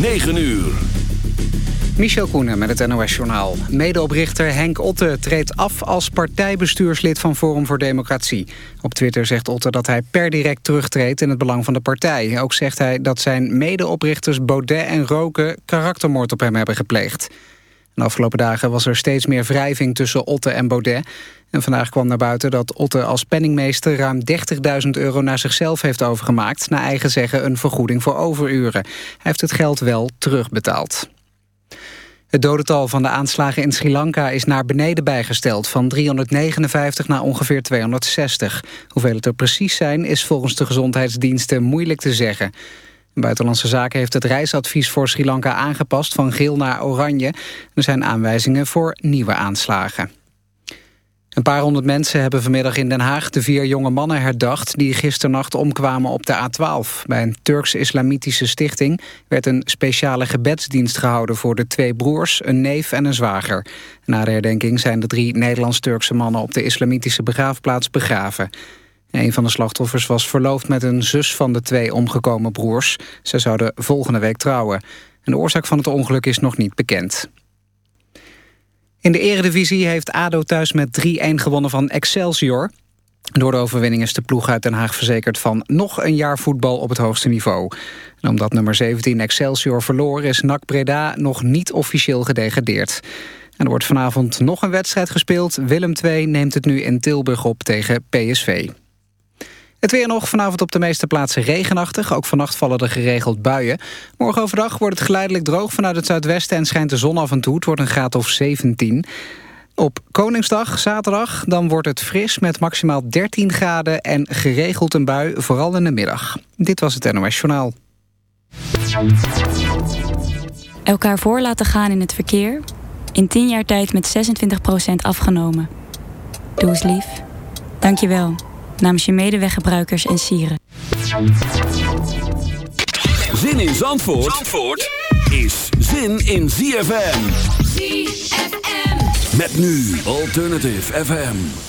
9 uur. Michel Koenen met het NOS-journaal. Medeoprichter Henk Otte treedt af als partijbestuurslid van Forum voor Democratie. Op Twitter zegt Otte dat hij per direct terugtreedt in het belang van de partij. Ook zegt hij dat zijn medeoprichters Baudet en Roken karaktermoord op hem hebben gepleegd. De afgelopen dagen was er steeds meer wrijving tussen Otte en Baudet. En vandaag kwam naar buiten dat Otte als penningmeester... ruim 30.000 euro naar zichzelf heeft overgemaakt... naar eigen zeggen een vergoeding voor overuren. Hij heeft het geld wel terugbetaald. Het dodental van de aanslagen in Sri Lanka is naar beneden bijgesteld... van 359 naar ongeveer 260. Hoeveel het er precies zijn is volgens de gezondheidsdiensten moeilijk te zeggen. Buitenlandse Zaken heeft het reisadvies voor Sri Lanka aangepast... van geel naar oranje. Er zijn aanwijzingen voor nieuwe aanslagen. Een paar honderd mensen hebben vanmiddag in Den Haag de vier jonge mannen herdacht die gisternacht omkwamen op de A12. Bij een Turks-Islamitische stichting werd een speciale gebedsdienst gehouden voor de twee broers, een neef en een zwager. Na de herdenking zijn de drie Nederlands-Turkse mannen op de islamitische begraafplaats begraven. Een van de slachtoffers was verloofd met een zus van de twee omgekomen broers. Ze zouden volgende week trouwen. En de oorzaak van het ongeluk is nog niet bekend. In de eredivisie heeft ADO thuis met 3-1 gewonnen van Excelsior. Door de overwinning is de ploeg uit Den Haag verzekerd van nog een jaar voetbal op het hoogste niveau. En omdat nummer 17 Excelsior verloor is NAC Breda nog niet officieel gedegradeerd. En er wordt vanavond nog een wedstrijd gespeeld. Willem II neemt het nu in Tilburg op tegen PSV. Het weer nog vanavond op de meeste plaatsen regenachtig. Ook vannacht vallen er geregeld buien. Morgen overdag wordt het geleidelijk droog vanuit het zuidwesten... en schijnt de zon af en toe. Het wordt een graad of 17. Op Koningsdag, zaterdag, dan wordt het fris met maximaal 13 graden... en geregeld een bui, vooral in de middag. Dit was het NOS Journaal. Elkaar voor laten gaan in het verkeer... in 10 jaar tijd met 26% afgenomen. Doe eens lief. Dank je wel namens je medeweggebruikers en sieren. Zin in Zandvoort, Zandvoort is zin in ZFM. ZFM. Met nu Alternative FM.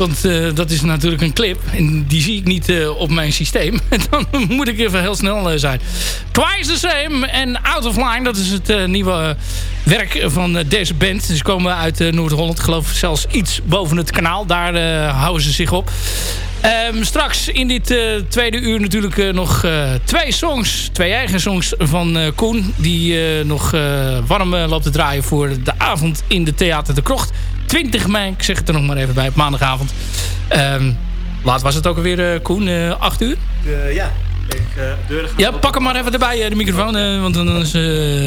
Want eh, dat is natuurlijk een clip. En die zie ik niet eh, op mijn systeem. Dan moet ik even heel snel eh, zijn. Twice the Same en Out of Line. Dat is het nieuwe werk van deze band. Ze komen uit Noord-Holland. Geloof zelfs iets boven het kanaal. Daar houden ze zich op. Ehm, straks in dit tweede uur natuurlijk nog twee songs. Twee eigen songs van Koen. Die nog warm loopt te draaien voor de avond in de Theater de Krocht. 20 mei, ik zeg het er nog maar even bij, op maandagavond. Um, laat was het ook alweer, uh, Koen? Uh, 8 uur? Uh, ja. Ik, gaan ja, pak hem maar even erbij, de microfoon. want, dan is,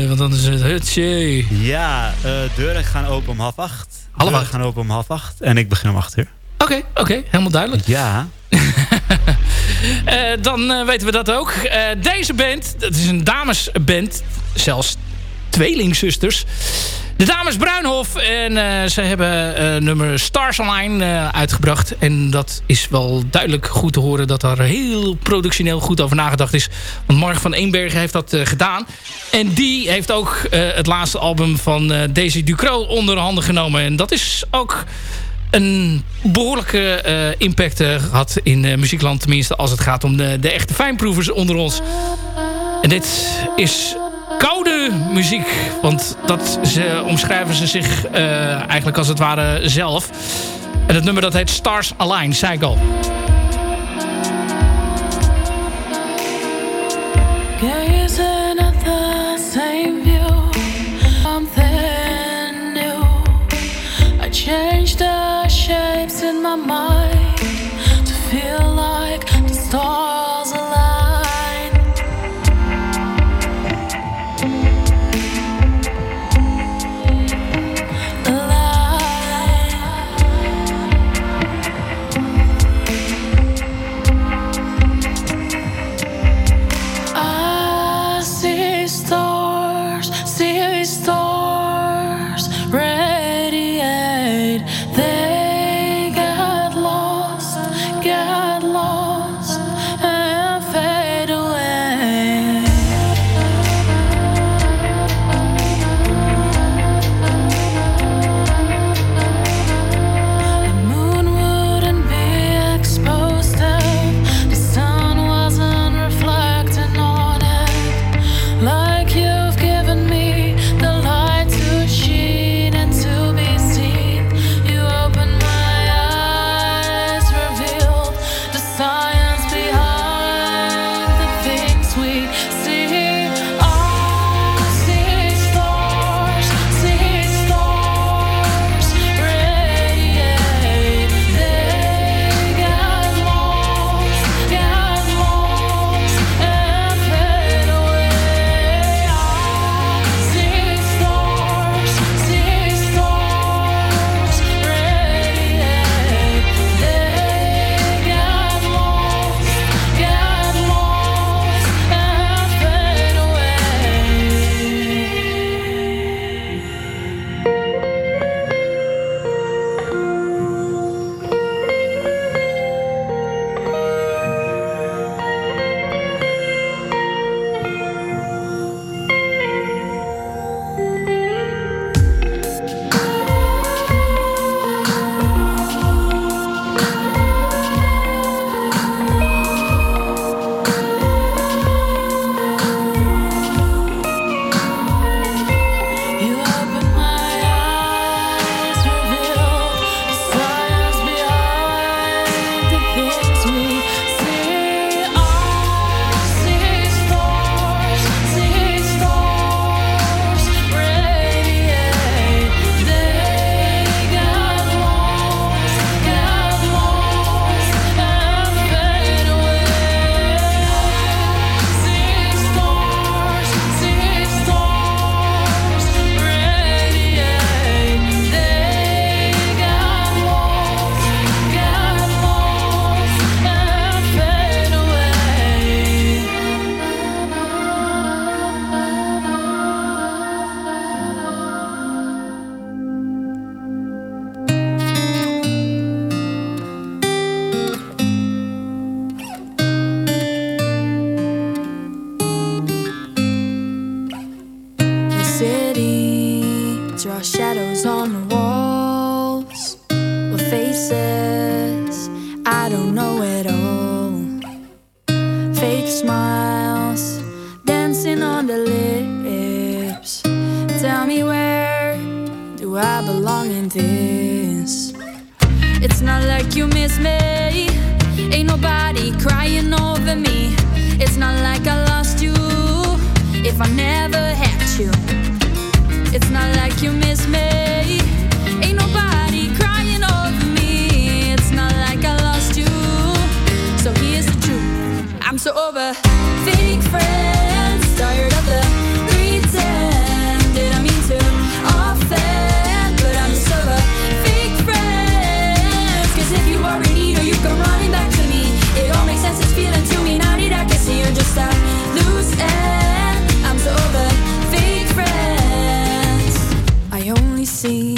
want dan is het hutje. Ja, deuren gaan open om half acht. Half deuren gaan open om half acht. En ik begin om acht uur. Oké, okay, oké. Okay, helemaal duidelijk. Ja. dan weten we dat ook. deze band, dat is een damesband. Zelfs tweelingzusters. De dames Bruinhof. En uh, ze hebben uh, nummer Stars Online uh, uitgebracht. En dat is wel duidelijk goed te horen dat er heel productioneel goed over nagedacht is. Want Mark van Eenbergen heeft dat gedaan. En die heeft ook het laatste album van Daisy Ducro onder handen genomen. En dat is ook een behoorlijke impact gehad in muziekland. Tenminste als het gaat om de, de echte fijnproevers onder ons. En dit is koude muziek. Want dat ze, omschrijven ze zich uh, eigenlijk als het ware zelf. En het nummer dat heet Stars Align, zei ik al. The shapes in my mind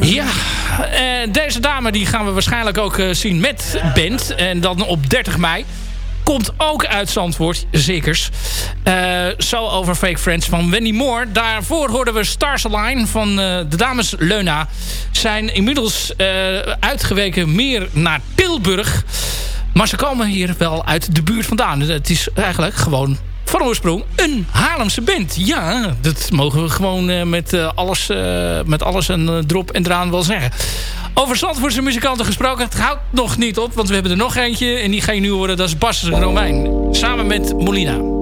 Ja, eh, deze dame die gaan we waarschijnlijk ook eh, zien met band. En dan op 30 mei. Komt ook uit Zandvoort, zekers. Eh, zo over Fake Friends van Wendy Moore. Daarvoor hoorden we Stars Align van eh, de dames Leuna. Zijn inmiddels eh, uitgeweken meer naar Tilburg. Maar ze komen hier wel uit de buurt vandaan. Het is eigenlijk gewoon van oorsprong een Haarlemse band. Ja, dat mogen we gewoon eh, met, eh, alles, eh, met alles en eh, drop en draan wel zeggen. Over Zandvoortse muzikanten gesproken. Het houdt nog niet op, want we hebben er nog eentje. En die ga je nu horen, dat is Bas Romein. Samen met Molina.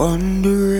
wondering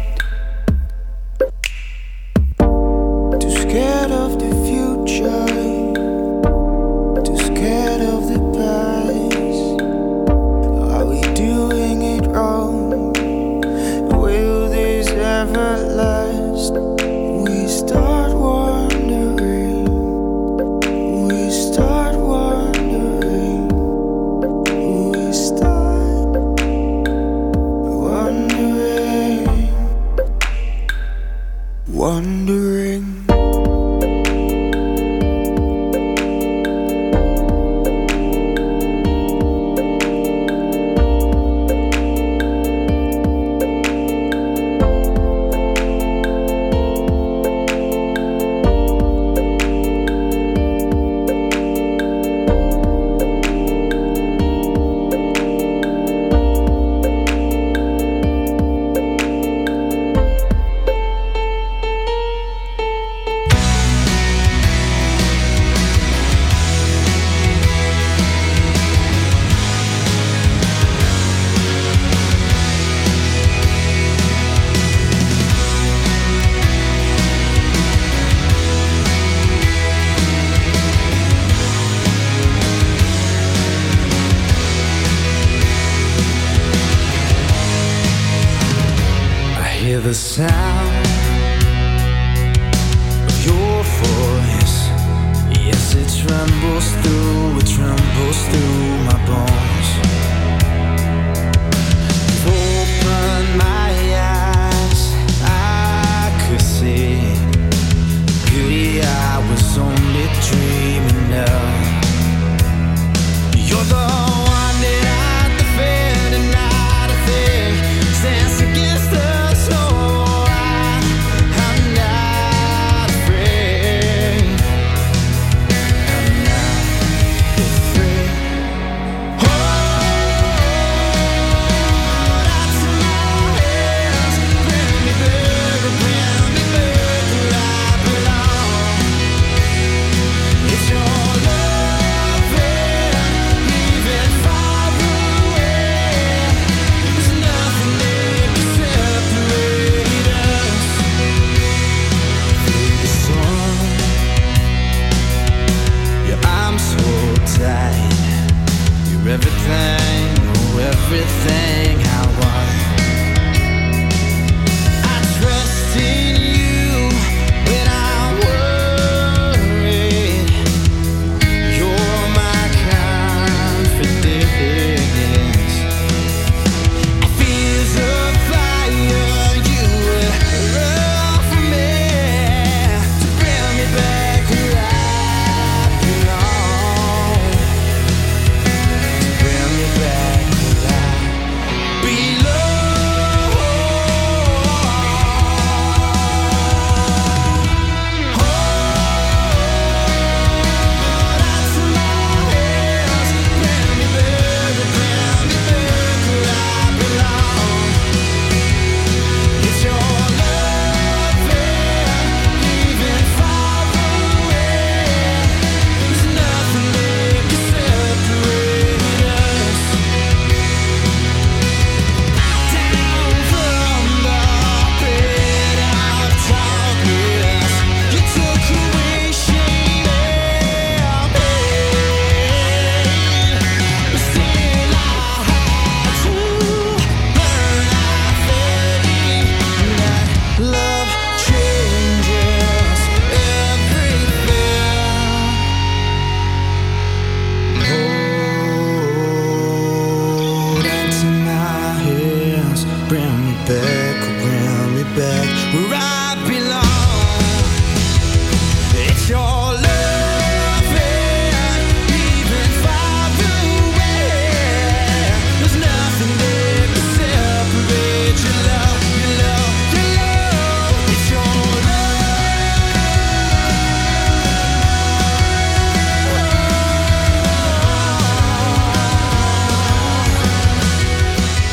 yo.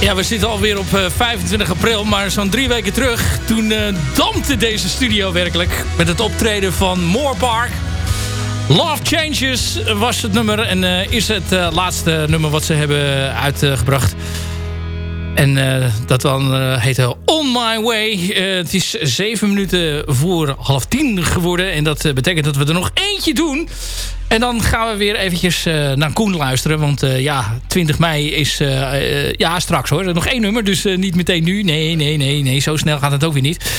Ja, we zitten alweer op uh, 25 april, maar zo'n drie weken terug... toen uh, dampte deze studio werkelijk met het optreden van Moorpark. Love Changes was het nummer en uh, is het laatste nummer wat ze hebben uitgebracht. En dat dan uh, heette On My Way. Het is zeven minuten voor half tien geworden. En dat betekent dat we er nog eentje doen. En dan gaan we weer eventjes naar Koen luisteren. Want ja, 20 mei is... ja, straks hoor. Nog één nummer, dus niet meteen nu. Nee, nee, nee, nee. Zo snel gaat het ook weer niet.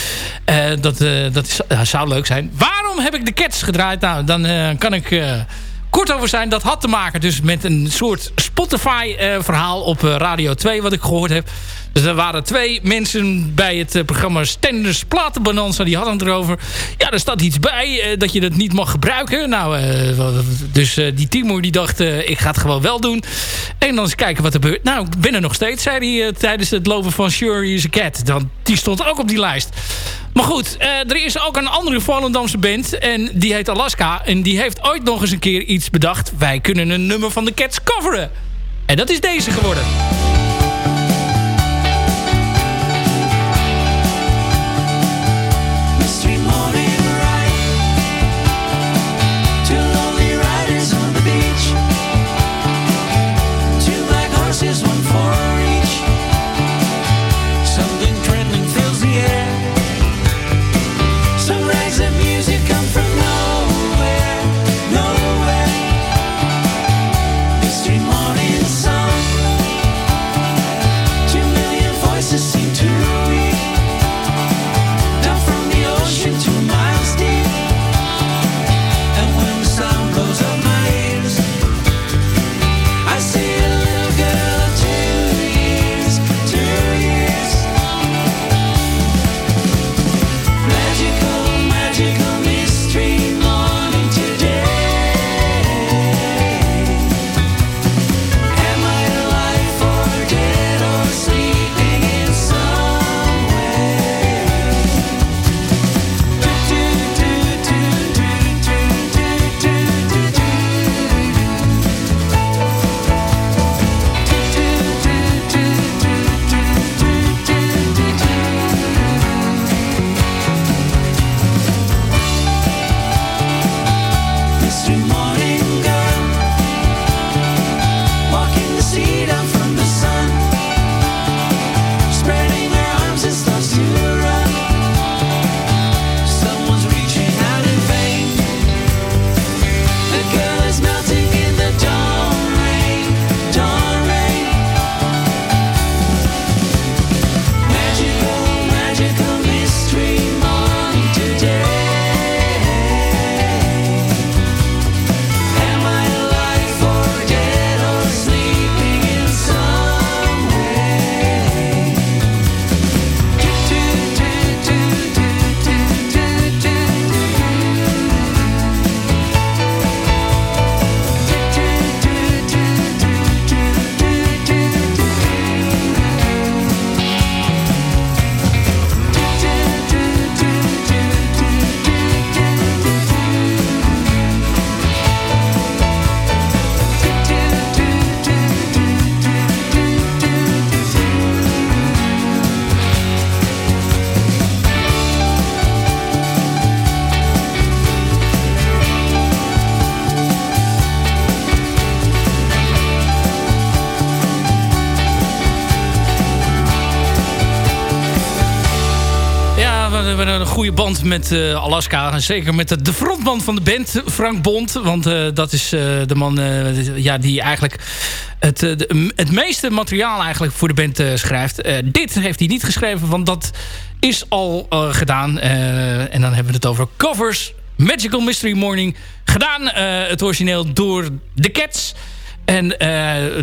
dat dat is, zou leuk zijn. Waarom heb ik de Cats gedraaid? Nou, dan kan ik kort over zijn. Dat had te maken dus met een soort Spotify-verhaal op eh, Radio 2 wat ik gehoord heb. Dus er waren twee mensen bij het uh, programma Stenders Platenbonanza. Die hadden het erover. Ja, er staat iets bij uh, dat je dat niet mag gebruiken. Nou, uh, dus die Timur die dacht, ik ga het gewoon wel doen. En dan eens kijken wat er gebeurt. Nou, ik ben er nog steeds, zei hij tijdens het lopen van Sure is a Cat. Dan, die stond ook op die lijst. Maar goed, er is ook een andere Volendamse band. En die heet Alaska. En die heeft ooit nog eens een keer iets bedacht. Wij kunnen een nummer van de Cats coveren. En dat is deze geworden. Band met uh, Alaska. Zeker met de, frontman van de band, Frank Bond. Want uh, dat is uh, de man ja, die eigenlijk het, het meeste materiaal eigenlijk voor de band schrijft. dit heeft hij niet geschreven, want dat is al gedaan. en dan hebben we het over covers. Magical Mystery Morning. Gedaan het origineel door The Cats. En uh,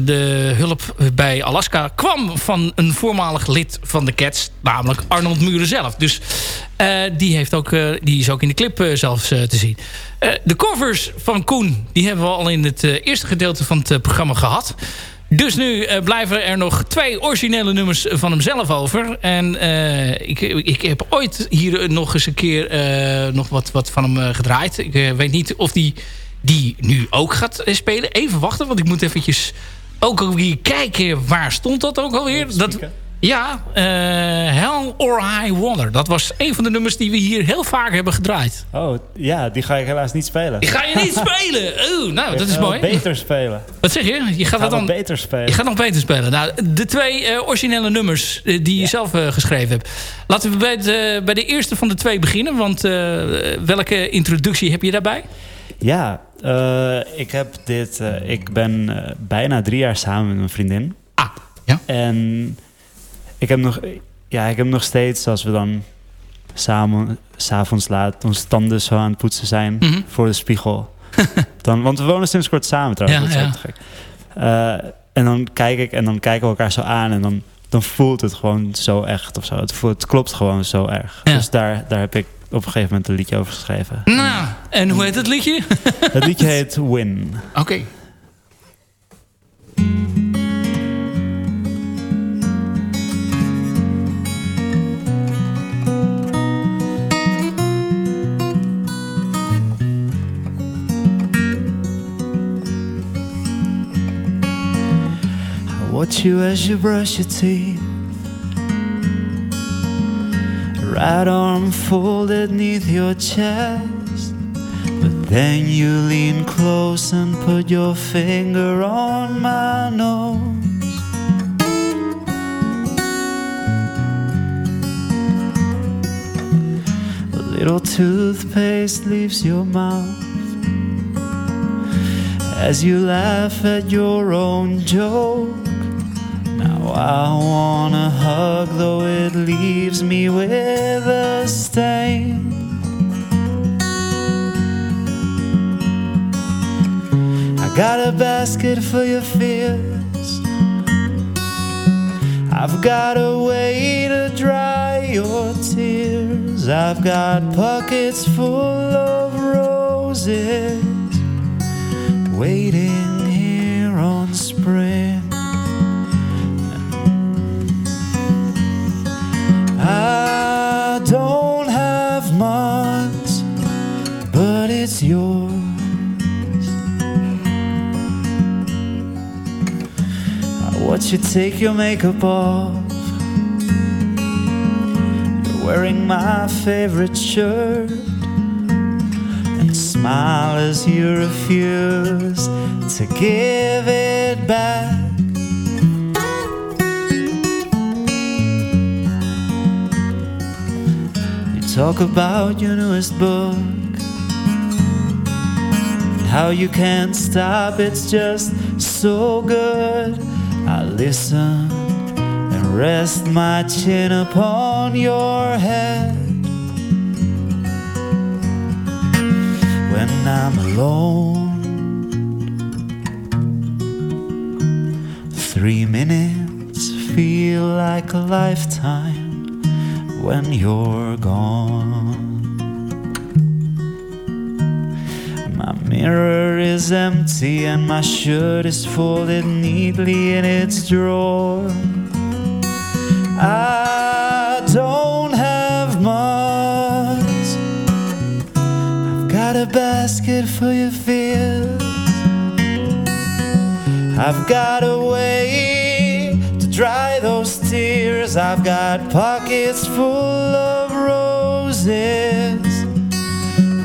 de hulp bij Alaska kwam van een voormalig lid van de Cats. Namelijk Arnold Muren zelf. Dus uh, die, heeft ook, uh, die is ook in de clip zelfs te zien. de covers van Koen die hebben we al in het eerste gedeelte van het programma gehad. Dus nu blijven er nog twee originele nummers van hemzelf over. En ik, ik heb ooit hier nog eens een keer nog wat, wat van hem gedraaid. Ik weet niet of die die nu ook gaat spelen. Even wachten, want ik moet eventjes ook alweer kijken, waar stond dat ook alweer? Dat, ja, eh, Hell or High Water. Dat was een van de nummers die we hier heel vaak hebben gedraaid. Oh, ja, die ga ik helaas niet spelen. Die ga je niet spelen? Oeh, nou, Ik dat is mooi. beter spelen. Wat zeg je? Je gaat, dat dan, beter spelen. je gaat nog beter spelen. Nou, de twee eh, originele nummers eh, die je zelf geschreven hebt. Laten we bij, eh, bij de eerste van de twee beginnen. Want welke introductie heb je daarbij? Ja, eh, ik heb dit... eh, ik ben eh, bijna drie jaar samen met mijn vriendin. Ah, ja. En ik heb nog, ja, ik heb nog steeds, als we dan samen, s'avonds laat, onze tanden zo aan het poetsen zijn Mhm. voor de spiegel. dan, want we wonen sinds kort samen trouwens. Ja, dat is ja. gek. En dan kijk ik en dan kijken we elkaar zo aan en dan, dan voelt het gewoon zo echt of zo. Het, voelt, het klopt gewoon zo erg. Ja. Dus daar, daar heb ik op een gegeven moment een liedje over geschreven. Nou, en hoe heet het liedje? Het liedje heet Win. Oké. I watch you as you brush your teeth. Right arm folded neath your chest. But then you lean close and put your finger on my nose. A little toothpaste leaves your mouth as you laugh at your own joke. I wanna hug, though it leaves me with a stain. I got a basket for your fears. I've got a way to dry your tears. I've got pockets full of roses waiting You take your makeup off. You're wearing my favorite shirt and smile as you refuse to give it back. You talk about your newest book how you can't stop, it's just so good. Listen and rest my chin upon your head. when I'm alone. Three minutes feel like a lifetime when you're gone. Mirror is empty and my shirt is folded neatly in its drawer. I don't have much. I've got a basket for your fears. I've got a way to dry those tears. I've got pockets full of roses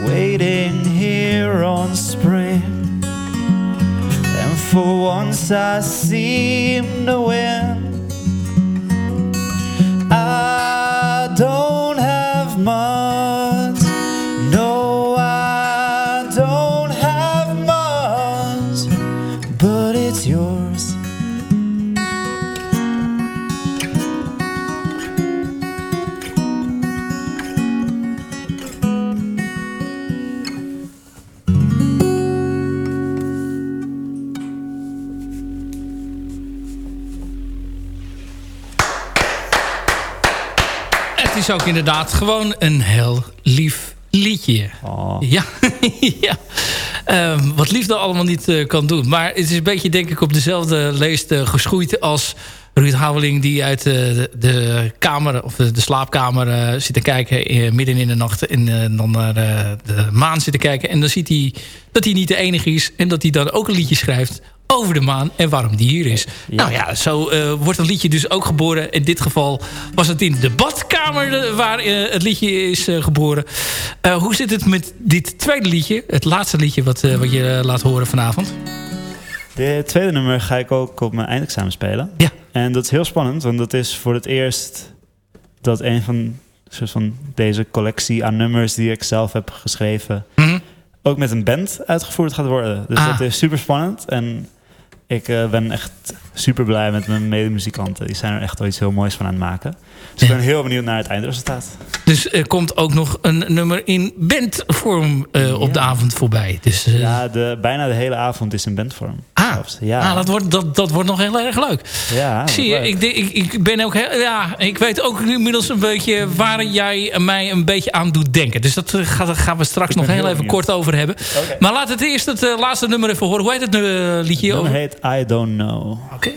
waiting here on spring. And for once I seem to win. Is ook inderdaad gewoon een heel lief liedje. Oh. Ja, ja. Ehm, wat liefde allemaal niet eh, kan doen. Maar het is een beetje denk ik op dezelfde leest eh, geschoeid als Ruud Houweling... die uit eh, de, de kamer of de, de slaapkamer zit te kijken midden in de nacht... en dan naar de maan zit te kijken. En dan ziet hij dat hij niet de enige is... en dat hij dan ook een liedje schrijft over de maan en waarom die hier is. Nou ja, zo eh, wordt een liedje dus ook geboren. In dit geval was het in de badkamer eh, waar eh, het liedje is geboren. hoe zit het met dit tweede liedje? Het laatste liedje wat, wat je laat horen vanavond? De tweede nummer ga ik ook op mijn eindexamen spelen. Ja. En dat is heel spannend, want dat is voor het eerst dat een van, soort van deze collectie aan nummers die ik zelf heb geschreven, mhm. ook met een band uitgevoerd gaat worden. Dus Ah. dat is super spannend. En ik eh, ben echt super blij met mijn medemuzikanten. Die zijn er echt wel iets heel moois van aan het maken. Dus ik ben heel benieuwd naar het eindresultaat. Dus er komt ook nog een nummer in bandvorm eh, op de avond voorbij. Dus, eh, Ja, de, bijna de hele avond is in bandvorm. ah. Ja. ah, dat, wordt, dat, dat wordt nog heel erg leuk. Ja, Zie je, ik, ik, ik ben ook heel, ja, ik weet ook inmiddels een beetje waar jij mij een beetje aan doet denken. Dus dat eh, gaan, gaan we straks nog heel heel even benieuwd. kort over hebben. Maar laat het eerst het laatste nummer even horen. Hoe heet het liedje? Het heet I Don't Know. Oké.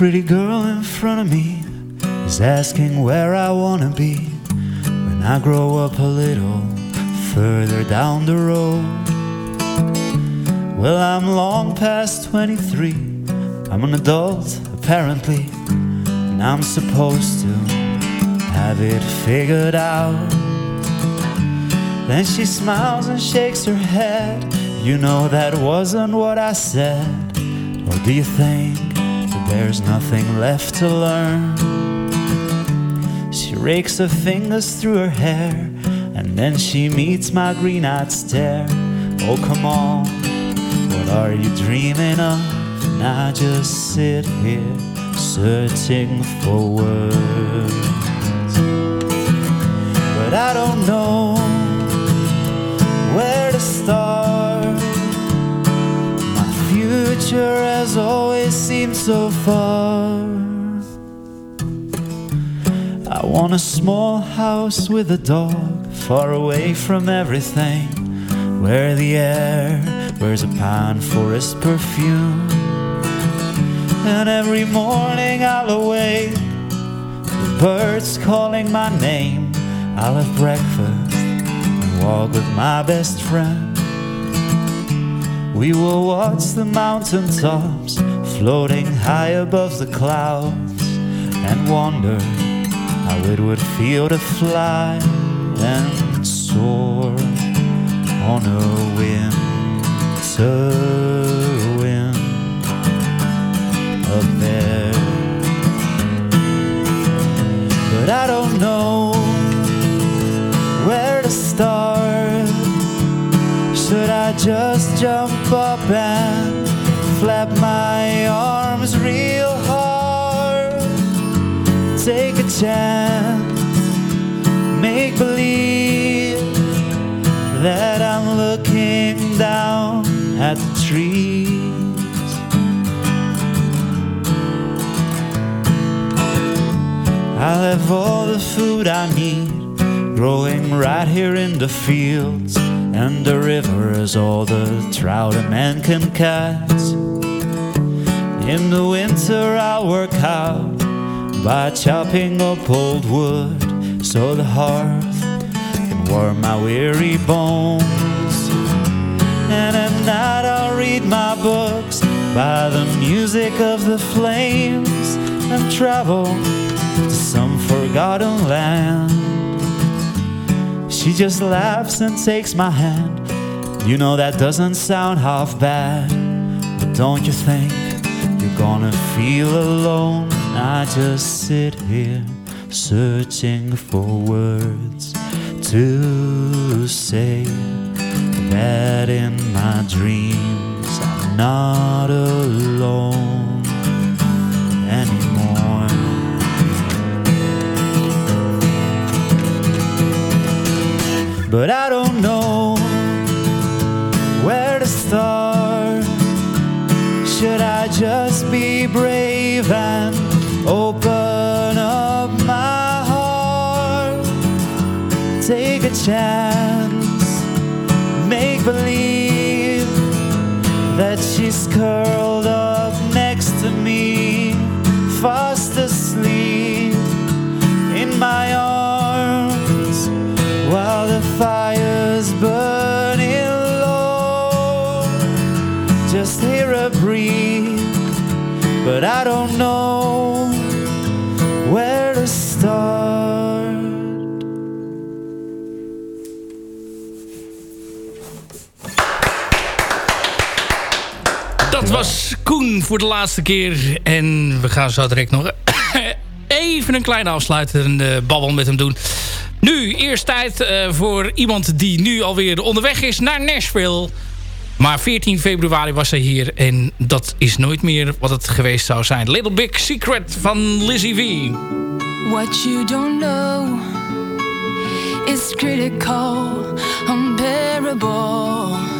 Pretty girl in front of me is asking where I wanna be when I grow up a little further down the road. Well, I'm long past 23. I'm an adult, apparently, and I'm supposed to have it figured out. Then she smiles and shakes her head. You know that wasn't what I said. Or do you think there's nothing left to learn? She rakes her fingers through her hair, and then she meets my green eyed stare. Oh, come on, what are you dreaming of? And I just sit here searching for words. But I don't know where to start. Future has always seemed so far. I want a small house with a dog, far away from everything, where the air wears a pine forest perfume. And every morning I'll awake, the birds calling my name. I'll have breakfast and walk with my best friend. We will watch the mountain tops floating high above the clouds and wonder how it would feel to fly and soar on a winter wind up there. But I don't know where to start. Should I just jump up and flap my arms real hard? Take a chance, make believe that I'm looking down at the trees. I'll have all the food I need growing right here in the fields and the river is all the trout a man can catch. In the winter, I'll work out by chopping up old wood so the hearth can warm my weary bones. And at night, I'll read my books by the music of the flames and travel to some forgotten land. She just laughs and takes my hand. You know that doesn't sound half bad, but don't you think you're gonna feel alone? I just sit here searching for words to say that in my dreams I'm not alone anymore. but I don't know where to start. Should I just be brave and open up my heart? Take a chance, make believe that she's curled up next to me, fast asleep in my voor de laatste keer. En we gaan zo direct nog even een kleine afsluitende babbel met hem doen. Nu, eerst tijd eh, voor iemand die nu alweer onderweg is naar Nashville. Maar 14 februari was hij hier en dat is nooit meer wat het geweest zou zijn. Little Big Secret van Lizzie V. What you don't know is critical, unbearable.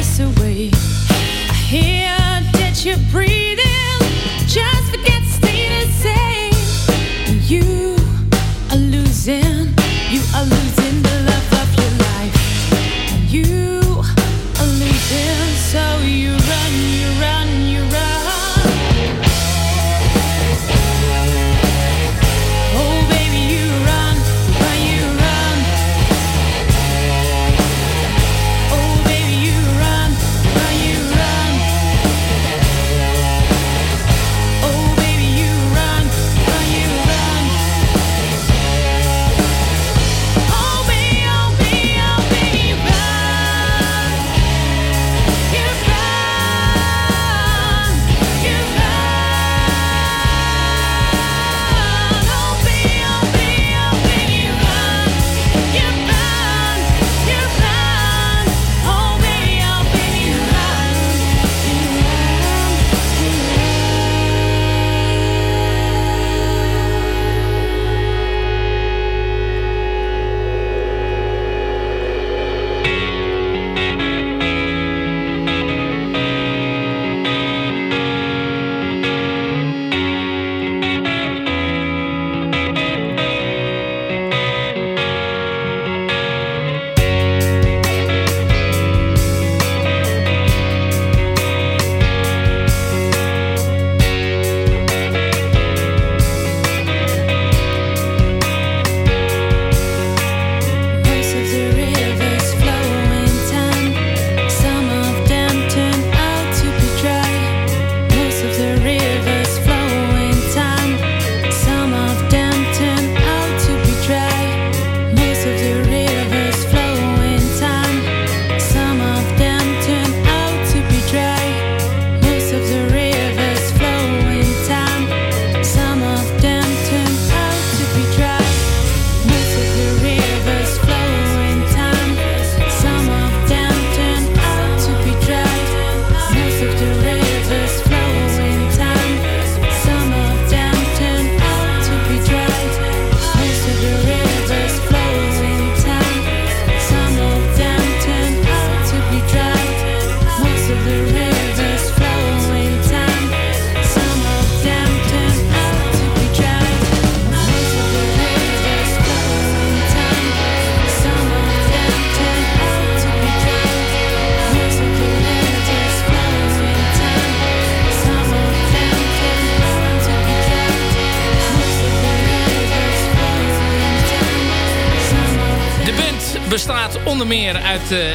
face away.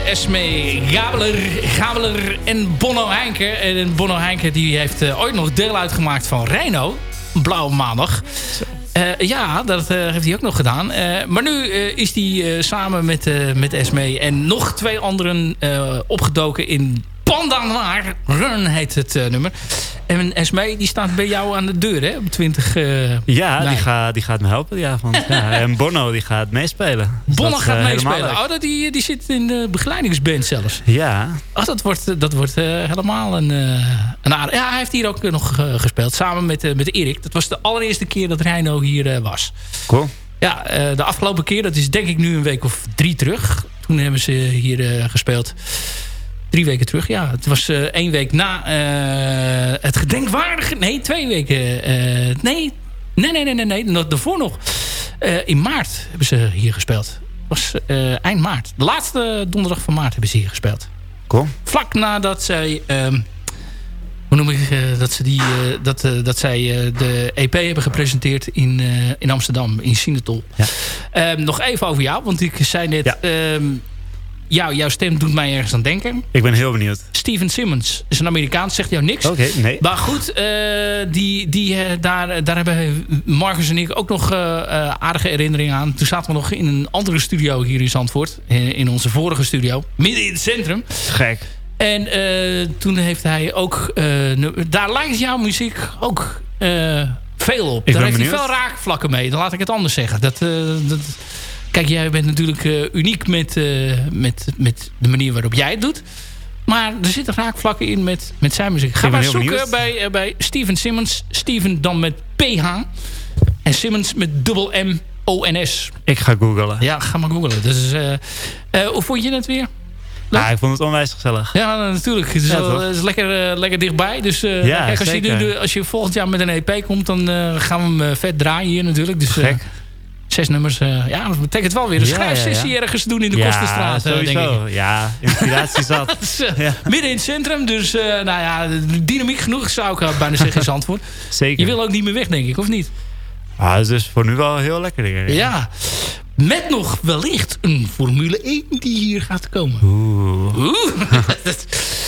Esme Gabeler, Gabeler en Bonno Heinke. En Bonno Heinke die heeft uh, ooit nog deel uitgemaakt van Reino. Blauwe Maandag. Uh, ja, dat heeft hij ook nog gedaan. maar nu is hij samen met, met Esme en nog twee anderen opgedoken in Pandanoir. Run heet het nummer. En Esme, die staat bij jou aan de deur, hè? Op 20 uh, eh, Ja, die, gaat, die gaat me helpen die avond. ja, en Bono, die gaat meespelen. Dus Bono gaat uh, meespelen. Oh, dat, die, die zit in de begeleidingsband zelfs. Ja. Oh, dat wordt, dat wordt helemaal een, een aardig... Ja, hij heeft hier ook nog gespeeld. Samen met, met Erik. Dat was de allereerste keer dat Reino hier was. Cool. Ja, de afgelopen keer, dat is denk ik nu een week of drie terug. Toen hebben ze hier gespeeld drie weken terug. Ja, het was uh, één week na uh, het gedenkwaardige... Nee, twee weken. Uh, nee, nee, nee, nee, nee, nee. Nog, daarvoor nog. in maart hebben ze hier gespeeld. Het was eind maart. De laatste donderdag van maart hebben ze hier gespeeld. Cool. Vlak nadat zij... Ehm, hoe noem ik dat ze die dat, dat zij de EP hebben gepresenteerd in, in Amsterdam in Sinatol. Ja. Ehm, nog even over jou, want ik zei net. Ja. Jou, jouw stem doet mij ergens aan denken. Ik ben heel benieuwd. Steven Simmons is een Amerikaans, zegt jou niks. Oké, nee. Maar goed, uh, die, die, uh, daar, daar hebben Marcus en ik ook nog uh, aardige herinneringen aan. Toen zaten we nog in een andere studio hier in Zandvoort. In onze vorige studio. Midden in het centrum. Gek. En toen heeft hij ook... daar lijkt jouw muziek ook veel op. Ik daar heeft benieuwd. hij veel raakvlakken mee. Dan laat ik het anders zeggen. Dat... dat Kijk, jij bent natuurlijk uh, uniek met, uh, met, met de manier waarop jij het doet. Maar er zitten raakvlakken in met, met zijn muziek. Ga maar zoeken bij, uh, bij Steven Simmons. Steven dan met PH. En Simmons met dubbel M O N S. Ik ga googlen. Ja, ga maar googlen. Dus, hoe vond je het weer? Ja, ik vond het onwijs gezellig. Ja, natuurlijk. Het is, ja, wel, het is lekker, lekker dichtbij. Dus ja, kijk, als, je nu, als je volgend jaar met een EP komt... dan gaan we hem vet draaien hier natuurlijk. Dus, Gek zes nummers. Uh, ja, dat betekent wel weer een schrijfsessie ja, ja. ergens doen in de Kostenstraat. Uh, denk ik. Ja, inspiratie zat. uh, midden in het centrum. Dus nou ja, dynamiek genoeg zou ik bijna zeggen is antwoord. Zeker. Je wil ook niet meer weg, denk ik, of niet? Ah, dus voor nu wel heel lekker. Denk ik. Ja. Met nog wellicht een Formule 1 die hier gaat komen. Oeh. Oeh.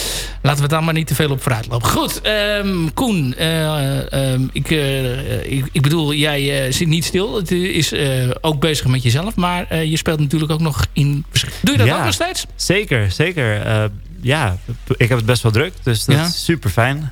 Laten we daar maar niet te veel op vooruit lopen. Goed, um, Koen. Uh, um, ik, uh, ik, ik, bedoel, jij uh, zit niet stil. Het is ook bezig met jezelf. Maar je speelt natuurlijk ook nog in... Doe je dat ja, ook nog steeds? Zeker, zeker. ja, ik heb het best wel druk. Dus dat ja. is super fijn.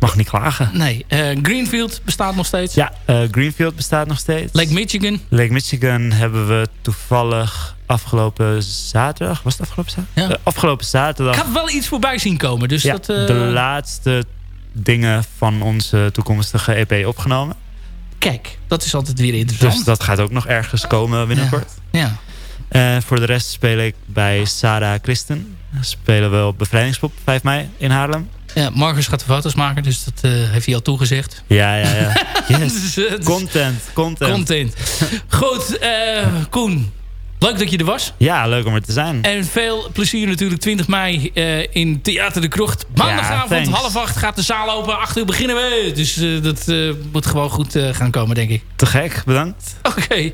Mag niet klagen. Nee. Greenfield bestaat nog steeds? Ja, Greenfield bestaat nog steeds. Lake Michigan? Lake Michigan hebben we toevallig afgelopen zaterdag. Was het afgelopen zaterdag? Ja. Uh, afgelopen zaterdag. Ik had wel iets voorbij zien komen. Dus ja, dat, de laatste dingen van onze toekomstige EP opgenomen. Kijk, dat is altijd weer interessant. Dus dat gaat ook nog ergens komen binnenkort. Ja. ja. Voor de rest speel ik bij Sarah Christen. Spelen we op Bevrijdingspop 5 mei in Haarlem. Ja, Marcus gaat de foto's maken, dus dat uh, heeft hij al toegezegd. Ja, ja, ja. Yes. dus, content, content. Content. Goed, uh, Koen. Leuk dat je er was. Ja, leuk om er te zijn. En veel plezier natuurlijk 20 mei uh, in Theater de Krocht. Maandagavond, ja, half acht gaat de zaal open. Acht uur beginnen we. Dus dat moet gewoon goed gaan komen, denk ik. Te gek, bedankt. Oké. Okay.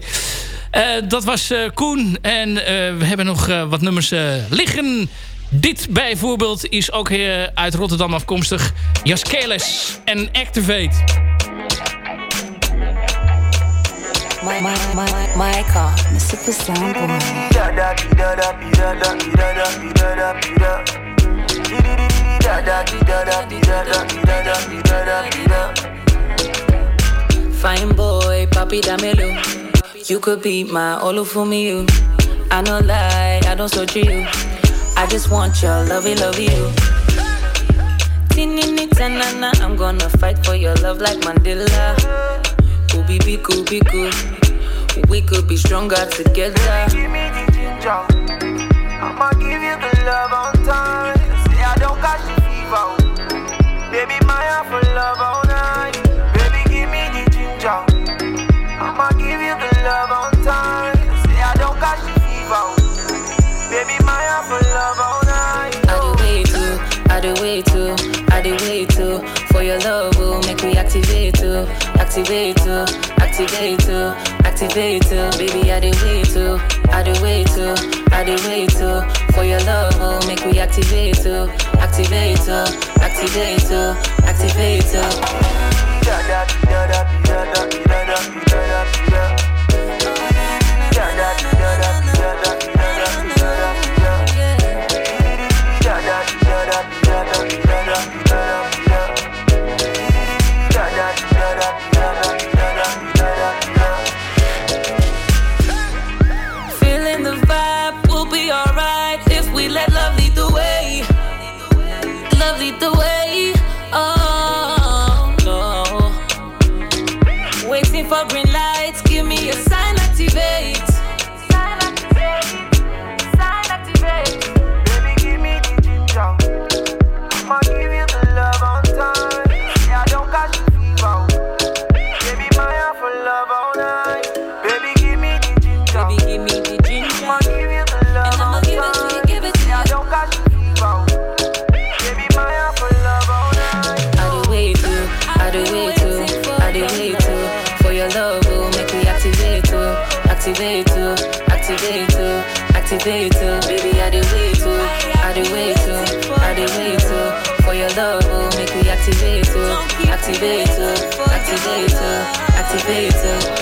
dat was Koen. En we hebben nog wat nummers liggen. Dit bijvoorbeeld is ook uit Rotterdam afkomstig. Jaskeles en Activate. my, my, my, my car, the super sound boy. Fine boy, papi damelo. You could be my all for me, you. I no lie, I don't search you. I just want your lovey, love you. I'm gonna fight for your love like Mandela. Could be, could be, could. We could be stronger together. Give me the ginger. I'ma give you the love Make me activate too activate to. Baby, I did wait to, I did wait to, I did wait to. For your love, oh, make we activate to, activate to, activate to, activate to. motivator.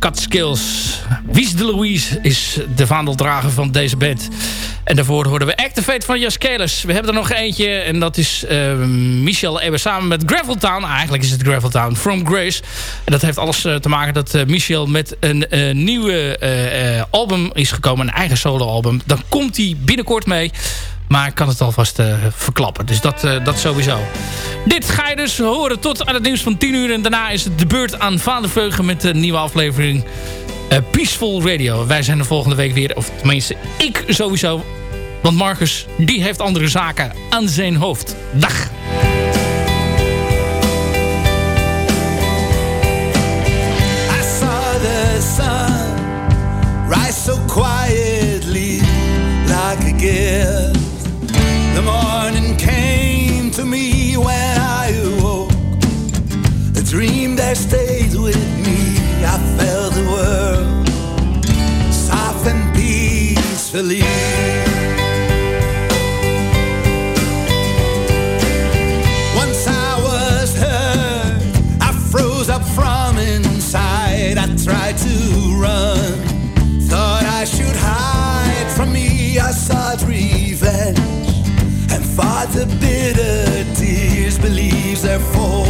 Catskills. Wies de Louise is de vaandeldrager van deze band. En daarvoor hoorden we Activate van Jaskelis. We hebben er nog eentje en dat is uh, Michel Eber samen met Graveltown. Ah, eigenlijk is het Graveltown From Grace. En dat heeft alles uh, te maken dat uh, Michel met een nieuwe album is gekomen. Een eigen soloalbum. Dan komt hij binnenkort mee. Maar ik kan het alvast uh, verklappen. Dus dat, uh, dat sowieso. Dit ga je dus horen tot aan het nieuws van 10 uur. En daarna is het de beurt aan Vader Veugen met een nieuwe aflevering uh, Peaceful Radio. Wij zijn er volgende week weer. Of tenminste, ik sowieso. Want Marcus, die heeft andere zaken aan zijn hoofd. Dag! Rise so quietly like a. The morning came to me when I awoke. A dream that stayed with me. I felt the world soften peacefully. é fogo.